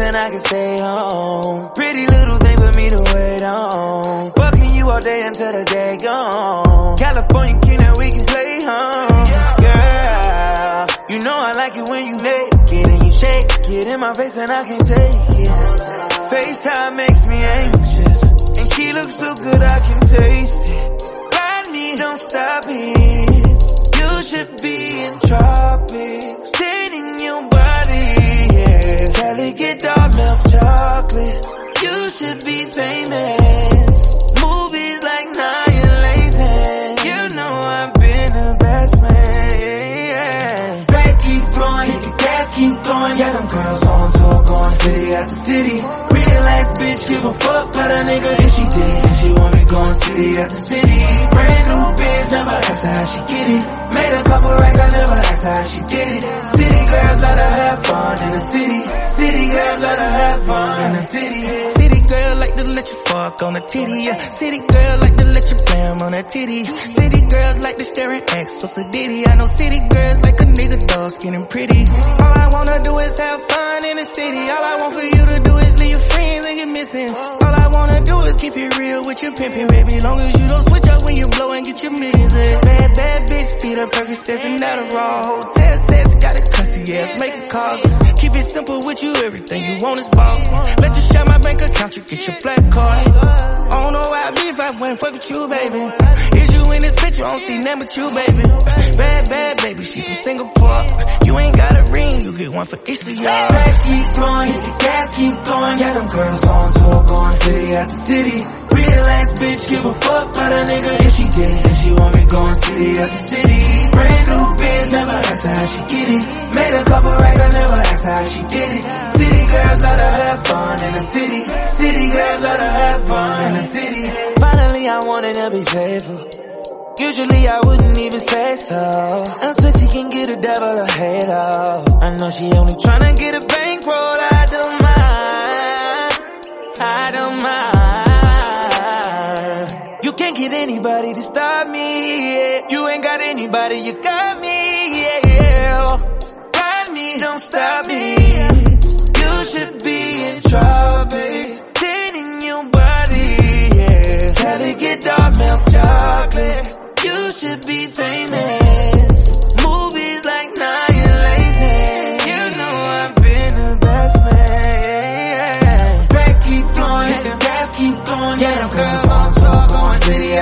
and I can stay home. Pretty little thing for me to wait on. Fucking you all day until the day gone. California king that we can play home. Girl, you know I like it when you naked and you shake it in my face and I can take it. FaceTime makes me anxious. And she looks so good I can taste it. Going. Yeah, them girls on tour going city after city. Real ass bitch, give a fuck about a nigga if she did. And she want me going city after city. Brand new biz, never asked her how she get it. Made a couple racks, I never asked her how she did it. City girls love to have fun in the city. City girls love to have fun in the city. City to let you fuck on the titty. Yeah. City girl like to let you bam on that titty. City girls like to stare at X so sedity. I know city girls like a nigga dog skin and pretty. All I wanna do is have fun in the city. All I want for you to do is leave your friends and get missing. All I wanna do is keep it real with your pimpin', baby. Long as you don't switch up when you blow and get your millions. in. Bad, bad bitch, feed up Percocets and Adderall. Hotel sets, got a cussy ass, make a call. Keep it simple with you, everything you want is ball. Let you share my bank account, you get your black card. I don't know where I'd be if I went fuck with you, baby. You don't see nothing but you, baby. Bad, bad baby, she from Singapore. You ain't got a ring, you get one for each of y'all. Back keep flowing, hit the gas keep going. Yeah, them girls on tour going city after city. Real ass bitch, give a fuck about a nigga if she did. And she want me going city after city. Brand new biz, never asked her how she get it. Made a couple racks, I never asked her how she did it. City girls to have fun in the city. City girls to have fun in the city. Finally, I wanted to be faithful. Usually I wouldn't even say so. I swear she can get a devil a halo. I know she only tryna get a bankroll. I don't mind. I don't mind. You can't get anybody to stop me. Yeah. You ain't got anybody. You got me. Yeah. Got me. Don't stop me. You should be in tropics.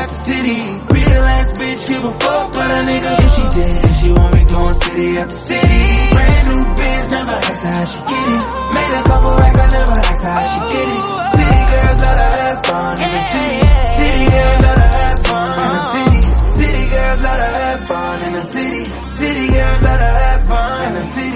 the city. real ass bitch, give a fuck, but a nigga, yeah, she did. And she want me going city after city. Brand new biz, never ask her how she get it. Made a couple racks, I never ask her how she get it. City girls love to have fun in the city. City girls love to have fun in the city. City girls love to have fun in the city. City girls love to have fun in the city.